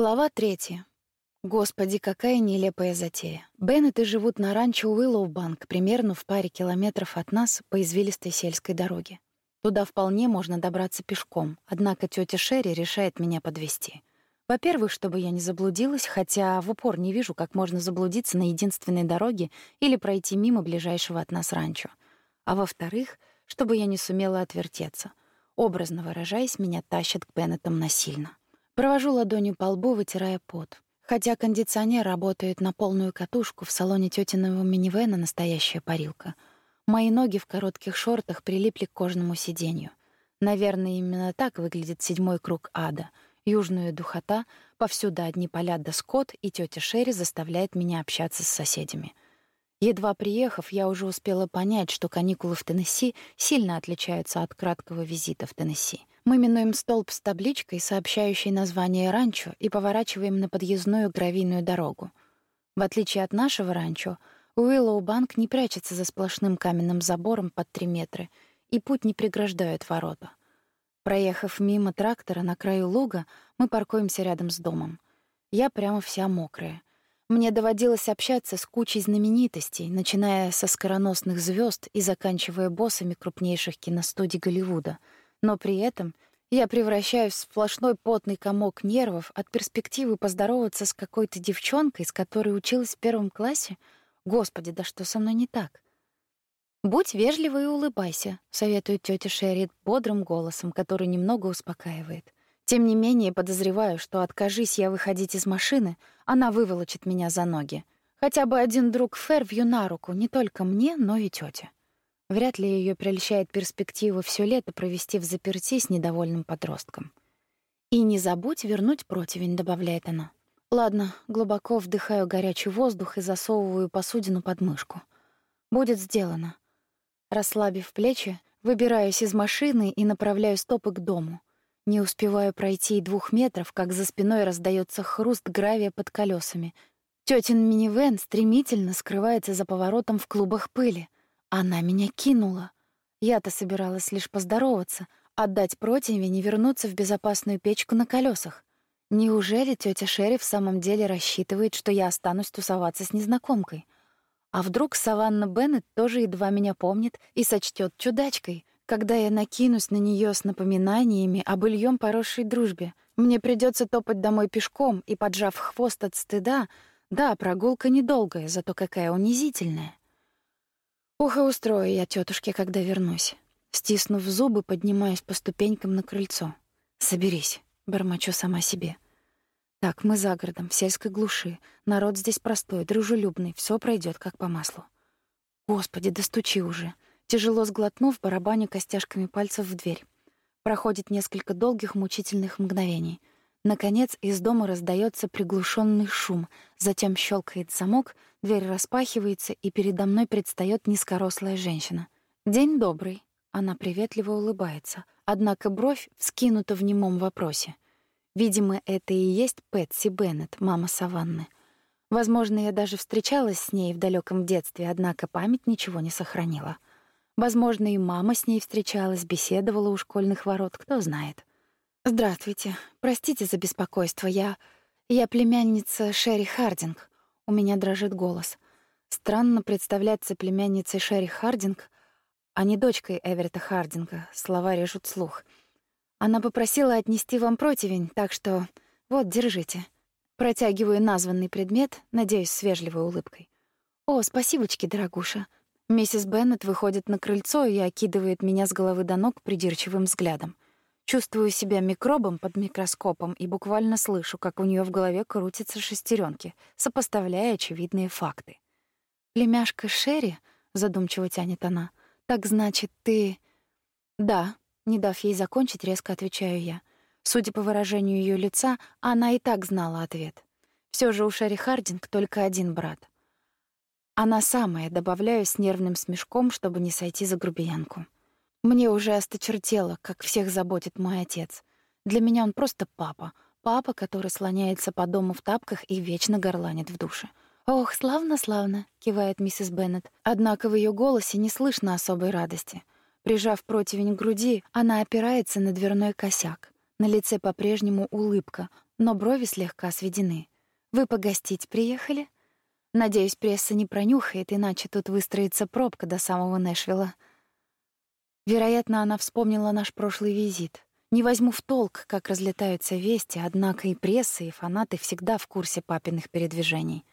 Глава третья. Господи, какая нелепая затея. Беннеты живут на ранчо Уиллоу-Банк, примерно в паре километров от нас по извилистой сельской дороге. Туда вполне можно добраться пешком, однако тетя Шерри решает меня подвести. Во-первых, чтобы я не заблудилась, хотя в упор не вижу, как можно заблудиться на единственной дороге или пройти мимо ближайшего от нас ранчо. А во-вторых, чтобы я не сумела отвертеться. Образно выражаясь, меня тащат к Беннетам насильно. Провожу ладонью по лбу, вытирая пот. Хотя кондиционер работает на полную катушку, в салоне тётиного минивэна настоящая парилка. Мои ноги в коротких шортах прилипли к кожаному сиденью. Наверное, именно так выглядит седьмой круг ада. Южная духота, повсюду одни поля да скот, и тётя Шерри заставляет меня общаться с соседями. Едва приехав, я уже успела понять, что каникулы в Теннесси сильно отличаются от краткого визита в Теннесси. Мы минуем столб с табличкой, сообщающей название ранчо, и поворачиваем на подъездную гравийную дорогу. В отличие от нашего ранчо, Уиллоу-банк не прячется за сплошным каменным забором под три метра, и путь не преграждают ворота. Проехав мимо трактора на краю луга, мы паркуемся рядом с домом. Я прямо вся мокрая. Мне доводилось общаться с кучей знаменитостей, начиная со скороносных звезд и заканчивая боссами крупнейших киностудий Голливуда — но при этом я превращаюсь в сплошной потный комок нервов от перспективы поздороваться с какой-то девчонкой, с которой училась в первом классе. Господи, да что со мной не так? Будь вежлива и улыбайся, советует тетя Шерри бодрым голосом, который немного успокаивает. Тем не менее, подозреваю, что откажись я выходить из машины, она выволочит меня за ноги. Хотя бы один друг Фер вью на руку не только мне, но и тете. Вряд ли ее прельщает перспектива все лето провести в заперти с недовольным подростком. «И не забудь вернуть противень», — добавляет она. «Ладно, глубоко вдыхаю горячий воздух и засовываю посудину под мышку. Будет сделано». Расслабив плечи, выбираюсь из машины и направляю стопы к дому. Не успеваю пройти и двух метров, как за спиной раздается хруст гравия под колесами. Тётин минивэн стремительно скрывается за поворотом в клубах пыли — она меня кинула. Я-то собиралась лишь поздороваться, отдать противень и вернуться в безопасную печку на колесах. Неужели тетя Шерри в самом деле рассчитывает, что я останусь тусоваться с незнакомкой? А вдруг Саванна Беннет тоже едва меня помнит и сочтет чудачкой, когда я накинусь на нее с напоминаниями об Ильём поросшей дружбе? Мне придется топать домой пешком и, поджав хвост от стыда, да, прогулка недолгая, зато какая унизительная. Ухо устрою я тетушке, когда вернусь. Стиснув зубы, поднимаюсь по ступенькам на крыльцо. «Соберись», — бормочу сама себе. «Так, мы за городом, в сельской глуши. Народ здесь простой, дружелюбный, все пройдет как по маслу». «Господи, достучи уже». Тяжело сглотнув, барабаню костяшками пальцев в дверь. Проходит несколько долгих мучительных мгновений. Наконец из дома раздается приглушенный шум, затем щелкает замок, дверь распахивается, и передо мной предстает низкорослая женщина. «День добрый». Она приветливо улыбается, однако бровь вскинута в немом вопросе. Видимо, это и есть Пэтси Беннет, мама Саванны. Возможно, я даже встречалась с ней в далеком детстве, однако память ничего не сохранила. Возможно, и мама с ней встречалась, беседовала у школьных ворот, кто знает. Здравствуйте. Простите за беспокойство. Я я племянница Шерри Хардинг. У меня дрожит голос. Странно представляться племянницей Шерри Хардинг, а не дочкой Эверта Хардинга. Слова режут слух. Она попросила отнести вам противень, так что вот, держите. Протягиваю названный предмет, надеюсь, с вежливой улыбкой. О, спасибочки, дорогуша. Миссис Беннет выходит на крыльцо и окидывает меня с головы до ног придирчивым взглядом. Чувствую себя микробом под микроскопом и буквально слышу, как у нее в голове крутятся шестеренки, сопоставляя очевидные факты. «Племяшка Шерри?» — задумчиво тянет она. «Так значит, ты...» «Да», — не дав ей закончить, резко отвечаю я. Судя по выражению ее лица, она и так знала ответ. Все же у Шерри Хардинг только один брат. Она самая, добавляю с нервным смешком, чтобы не сойти за грубиянку. Мне уже осточертело, как всех заботит мой отец. Для меня он просто папа. Папа, который слоняется по дому в тапках и вечно горланит в душе. «Ох, славно-славно», — кивает миссис Беннет. Однако в ее голосе не слышно особой радости. Прижав противень к груди, она опирается на дверной косяк. На лице по-прежнему улыбка, но брови слегка сведены. «Вы погостить приехали?» «Надеюсь, пресса не пронюхает, иначе тут выстроится пробка до самого Нэшвилла». Вероятно, она вспомнила наш прошлый визит. Не возьму в толк, как разлетаются вести, однако и пресса, и фанаты всегда в курсе папиных передвижений.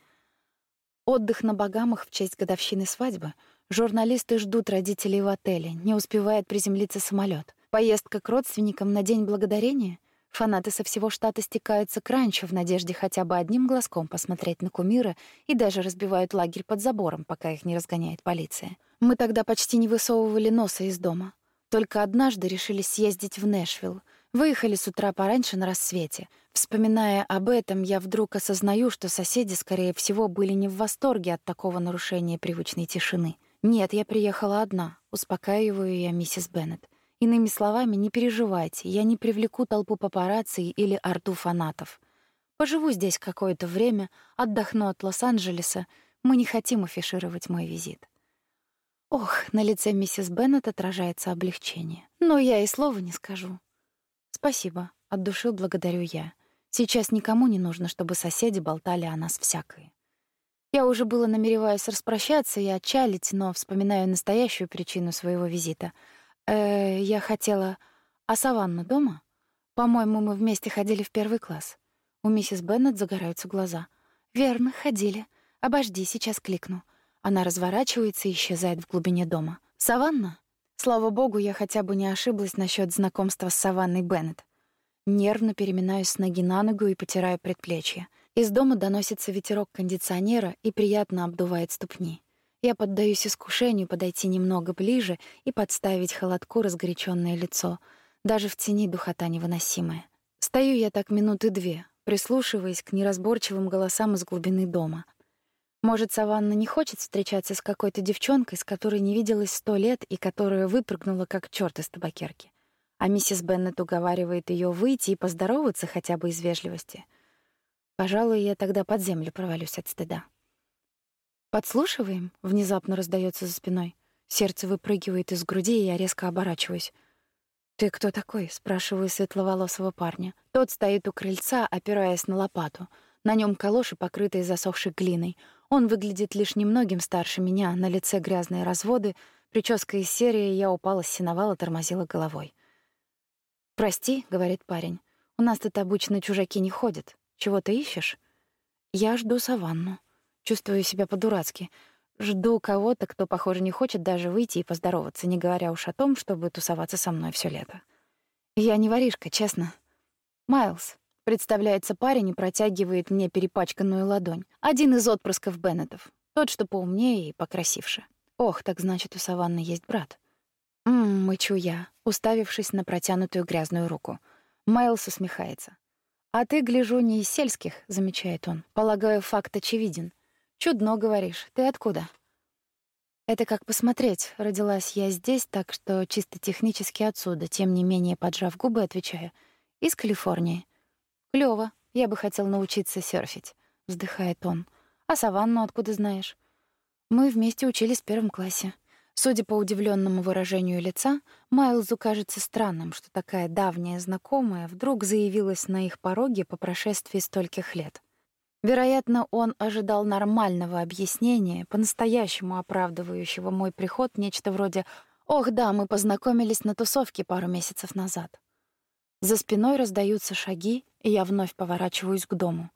Отдых на Багамах в честь годовщины свадьбы. Журналисты ждут родителей в отеле, не успевает приземлиться самолет. Поездка к родственникам на День Благодарения. Фанаты со всего штата стекаются к ранчо в надежде хотя бы одним глазком посмотреть на кумира и даже разбивают лагерь под забором, пока их не разгоняет полиция. Мы тогда почти не высовывали носа из дома. Только однажды решили съездить в Нэшвилл. Выехали с утра пораньше на рассвете. Вспоминая об этом, я вдруг осознаю, что соседи, скорее всего, были не в восторге от такого нарушения привычной тишины. Нет, я приехала одна, успокаиваю я миссис Беннет. Иными словами, не переживайте, я не привлеку толпу папарацци или орду фанатов. Поживу здесь какое-то время, отдохну от Лос-Анджелеса. Мы не хотим афишировать мой визит. Ох, на лице миссис Беннет отражается облегчение. Но я и слова не скажу. Спасибо, от души благодарю я. Сейчас никому не нужно, чтобы соседи болтали о нас всякое. Я уже было намереваюсь распрощаться и отчалить, но вспоминаю настоящую причину своего визита. Э, я хотела... А Саванна дома? По-моему, мы вместе ходили в первый класс. У миссис Беннет загораются глаза. Верно, ходили. Обожди, сейчас кликну. Она разворачивается и исчезает в глубине дома. Саванна? Слава богу, я хотя бы не ошиблась насчет знакомства с Саванной Беннет. Нервно переминаюсь с ноги на ногу и потираю предплечье. Из дома доносится ветерок кондиционера и приятно обдувает ступни. Я поддаюсь искушению подойти немного ближе и подставить холодку разгоряченное лицо. Даже в тени духота невыносимая. Стою я так минуты две, прислушиваясь к неразборчивым голосам из глубины дома. Может, Саванна не хочет встречаться с какой-то девчонкой, с которой не виделась сто лет и которая выпрыгнула как чёрт из табакерки. А миссис Беннет уговаривает её выйти и поздороваться хотя бы из вежливости. Пожалуй, я тогда под землю провалюсь от стыда. Подслушиваем, внезапно раздаётся за спиной. Сердце выпрыгивает из груди, и я резко оборачиваюсь. Ты кто такой? спрашиваю светловолосого парня. Тот стоит у крыльца, опираясь на лопату. На нём калоши, покрытые засохшей глиной. Он выглядит лишь немногим старше меня, на лице грязные разводы, прическа из серии «Я упала с сеновала», тормозила головой. «Прости», — говорит парень, — «у нас тут обычно чужаки не ходят. Чего ты ищешь?» «Я жду саванну. Чувствую себя по-дурацки. Жду кого-то, кто, похоже, не хочет даже выйти и поздороваться, не говоря уж о том, чтобы тусоваться со мной все лето. Я не воришка, честно. Майлз, Представляется парень и протягивает мне перепачканную ладонь. Один из отпрысков Беннетов. Тот, что поумнее и покрасивше. Ох, так значит, у Саванны есть брат. Мм, мычу я, уставившись на протянутую грязную руку. Майлз усмехается. «А ты, гляжу, не из сельских», — замечает он. «Полагаю, факт очевиден. Чудно, говоришь. Ты откуда?» «Это как посмотреть. Родилась я здесь, так что чисто технически отсюда. Тем не менее, поджав губы, отвечаю. Из Калифорнии. Клёво. Я бы хотел научиться серфить, вздыхает он. А саванну откуда знаешь? Мы вместе учились в первом классе. Судя по удивленному выражению лица, Майлзу кажется странным, что такая давняя знакомая вдруг заявилась на их пороге по прошествии стольких лет. Вероятно, он ожидал нормального объяснения, по-настоящему оправдывающего мой приход, нечто вроде «Ох, да, мы познакомились на тусовке пару месяцев назад». За спиной раздаются шаги, и я вновь поворачиваюсь к дому.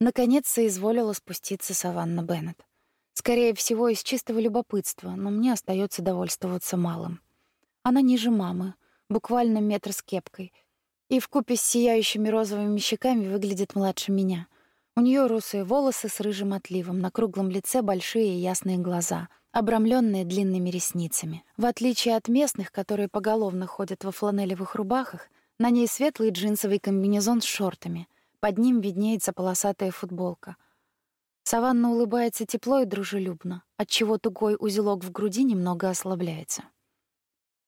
Наконец соизволила спуститься Саванна Беннет. Скорее всего, из чистого любопытства, но мне остается довольствоваться малым. Она ниже мамы, буквально метр с кепкой, и в купе с сияющими розовыми щеками выглядит младше меня. У нее русые волосы с рыжим отливом, на круглом лице большие и ясные глаза, обрамленные длинными ресницами. В отличие от местных, которые поголовно ходят во фланелевых рубахах, на ней светлый джинсовый комбинезон с шортами. Под ним виднеется полосатая футболка. Саванна улыбается тепло и дружелюбно, отчего тугой узелок в груди немного ослабляется.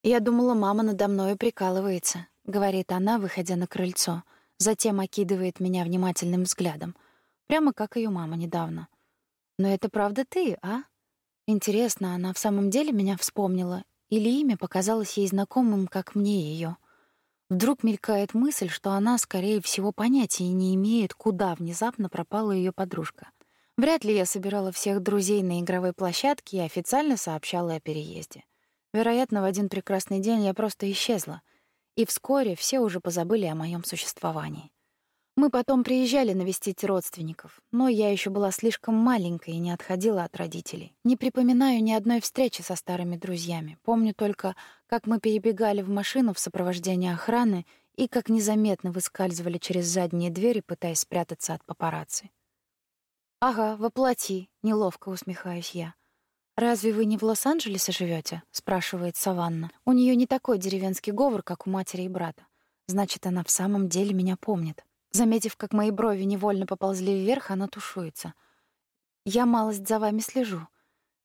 «Я думала, мама надо мною прикалывается», — говорит она, выходя на крыльцо, затем окидывает меня внимательным взглядом, прямо как ее мама недавно. «Но это правда ты, а?» Интересно, она в самом деле меня вспомнила или имя показалось ей знакомым, как мне ее? Вдруг мелькает мысль, что она, скорее всего, понятия не имеет, куда внезапно пропала ее подружка. Вряд ли я собирала всех друзей на игровой площадке и официально сообщала о переезде. Вероятно, в один прекрасный день я просто исчезла, и вскоре все уже позабыли о моем существовании. Мы потом приезжали навестить родственников, но я еще была слишком маленькой и не отходила от родителей. Не припоминаю ни одной встречи со старыми друзьями. Помню только, как мы перебегали в машину в сопровождении охраны и как незаметно выскальзывали через задние двери, пытаясь спрятаться от папарацци. «Ага, воплоти», — неловко усмехаюсь я. «Разве вы не в Лос-Анджелесе живете? спрашивает Саванна. У нее не такой деревенский говор, как у матери и брата. Значит, она в самом деле меня помнит. Заметив, как мои брови невольно поползли вверх, она тушуется. «Я малость за вами слежу.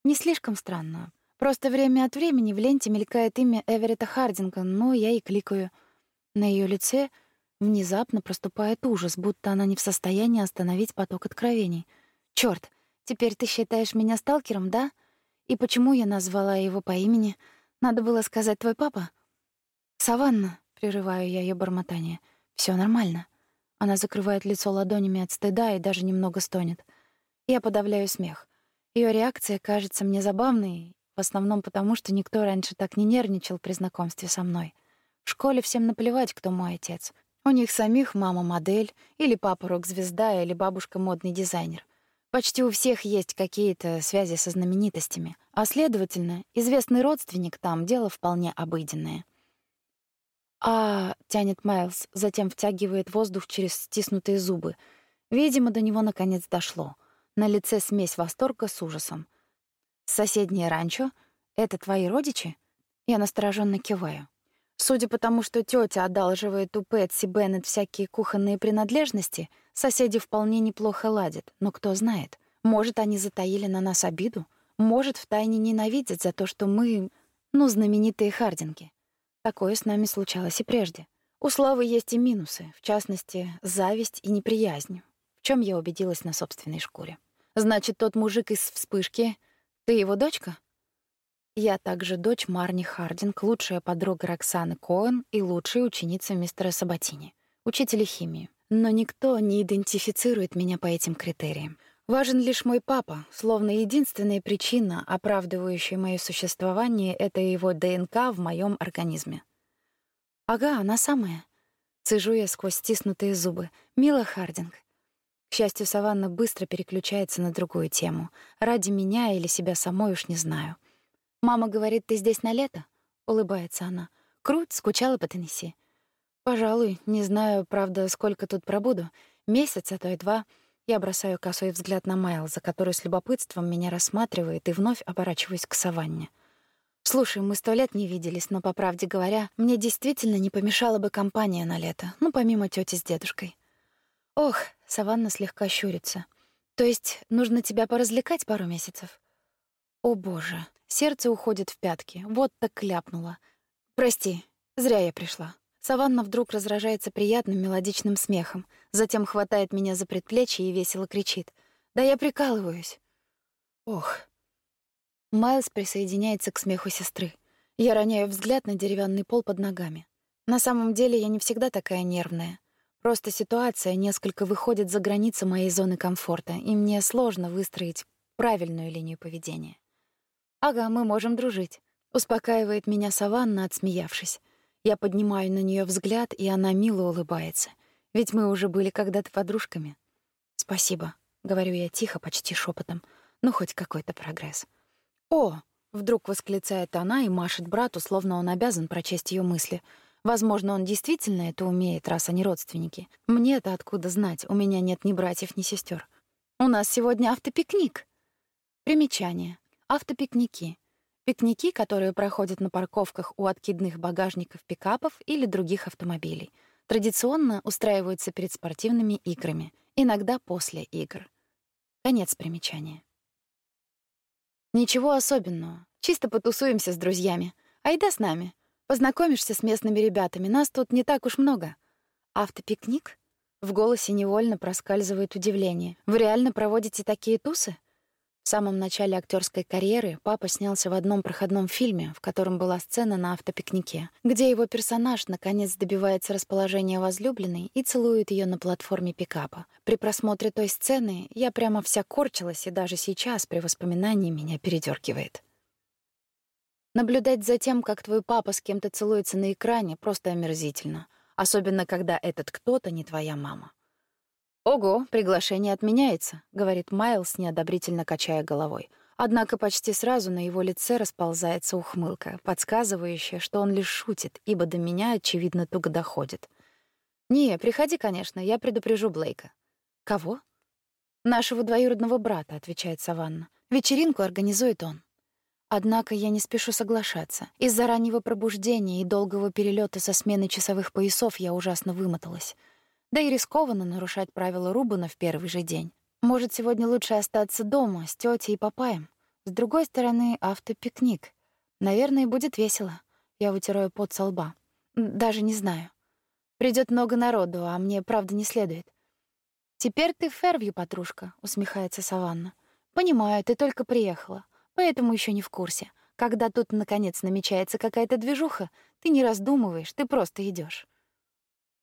Не слишком странно. Просто время от времени в ленте мелькает имя Эверетта Хардинга, но я и кликаю. На ее лице внезапно проступает ужас, будто она не в состоянии остановить поток откровений. Черт, теперь ты считаешь меня сталкером, да? И почему я назвала его по имени? Надо было сказать твой папа?» «Саванна», — прерываю я ее бормотание, — «всё нормально». Она закрывает лицо ладонями от стыда и даже немного стонет. Я подавляю смех. Ее реакция кажется мне забавной, в основном потому, что никто раньше так не нервничал при знакомстве со мной. В школе всем наплевать, кто мой отец. У них самих мама модель, или папа рок-звезда, или бабушка модный дизайнер. Почти у всех есть какие-то связи со знаменитостями, а следовательно, известный родственник там дело вполне обыденное. А, тянет Майлз, затем втягивает воздух через стиснутые зубы. Видимо, до него наконец дошло. На лице смесь восторга с ужасом. Соседнее ранчо это твои родичи? Я настороженно киваю. Судя по тому, что тетя одалживает у Пэтси Беннет всякие кухонные принадлежности, соседи вполне неплохо ладят, но кто знает, может, они затаили на нас обиду, может, втайне ненавидят за то, что мы, ну, знаменитые Хардинги. Такое с нами случалось и прежде. У славы есть и минусы, в частности, зависть и неприязнь, в чем я убедилась на собственной шкуре. Значит, тот мужик из вспышки — ты его дочка? Я также дочь Марни Хардинг, лучшая подруга Роксаны Коэн и лучшая ученица мистера Сабатини, учителя химии. Но никто не идентифицирует меня по этим критериям. Важен лишь мой папа, словно единственная причина, оправдывающая мое существование, это его ДНК в моем организме. Ага, она самая. Цежу я сквозь стиснутые зубы. Мила Хардинг. К счастью, Саванна быстро переключается на другую тему. Ради меня или себя самой уж не знаю. «Мама говорит, ты здесь на лето?» — улыбается она. «Круть, скучала по Теннесси». «Пожалуй, не знаю, правда, сколько тут пробуду. Месяц, а то и два». Я бросаю косой взгляд на Майлза, который с любопытством меня рассматривает, и вновь оборачиваюсь к Саванне. «Слушай, мы сто лет не виделись, но, по правде говоря, мне действительно не помешала бы компания на лето, ну, помимо тети с дедушкой». «Ох», — Саванна слегка щурится. «То есть нужно тебя поразвлекать пару месяцев?» «О, боже!» Сердце уходит в пятки. Вот так кляпнула. «Прости, зря я пришла». Саванна вдруг разражается приятным мелодичным смехом, затем хватает меня за предплечье и весело кричит. «Да я прикалываюсь!» Ох. Майлз присоединяется к смеху сестры. Я роняю взгляд на деревянный пол под ногами. На самом деле я не всегда такая нервная. Просто ситуация несколько выходит за границы моей зоны комфорта, и мне сложно выстроить правильную линию поведения. «Ага, мы можем дружить», — успокаивает меня Саванна, отсмеявшись. Я поднимаю на нее взгляд, и она мило улыбается. Ведь мы уже были когда-то подружками. «Спасибо», — говорю я тихо, почти шепотом. «Ну, хоть какой-то прогресс». «О!» — вдруг восклицает она и машет брату, словно он обязан прочесть ее мысли. Возможно, он действительно это умеет, раз они родственники. Мне-то откуда знать? У меня нет ни братьев, ни сестер. У нас сегодня автопикник. Примечание. Автопикники Пикники, которые проходят на парковках у откидных багажников пикапов или других автомобилей, традиционно устраиваются перед спортивными играми, иногда после игр. Конец примечания. Ничего особенного. Чисто потусуемся с друзьями. Айда с нами. Познакомишься с местными ребятами. Нас тут не так уж много. Автопикник? В голосе невольно проскальзывает удивление. Вы реально проводите такие тусы? В самом начале актерской карьеры папа снялся в одном проходном фильме, в котором была сцена на автопикнике, где его персонаж наконец добивается расположения возлюбленной и целует ее на платформе пикапа. При просмотре той сцены я прямо вся корчилась, и даже сейчас при воспоминании меня передергивает. Наблюдать за тем, как твой папа с кем-то целуется на экране, просто омерзительно, особенно когда этот кто-то не твоя мама. «Ого, приглашение отменяется», — говорит Майлз, неодобрительно качая головой. Однако почти сразу на его лице расползается ухмылка, подсказывающая, что он лишь шутит, ибо до меня, очевидно, туго доходит. «Не, приходи, конечно, я предупрежу Блейка». «Кого?» «Нашего двоюродного брата», — отвечает Саванна. «Вечеринку организует он». Однако я не спешу соглашаться. Из-за раннего пробуждения и долгого перелета со смены часовых поясов я ужасно вымоталась. Да и рискованно нарушать правила Рубана в первый же день. Может, сегодня лучше остаться дома с тетей и папаем. С другой стороны, автопикник. Наверное, будет весело. Я вытираю пот со лба. Даже не знаю. Придет много народу, а мне, правда, не следует. «Теперь ты в Фервью, подружка», — усмехается Саванна. «Понимаю, ты только приехала, поэтому еще не в курсе. Когда тут, наконец, намечается какая-то движуха, ты не раздумываешь, ты просто идешь.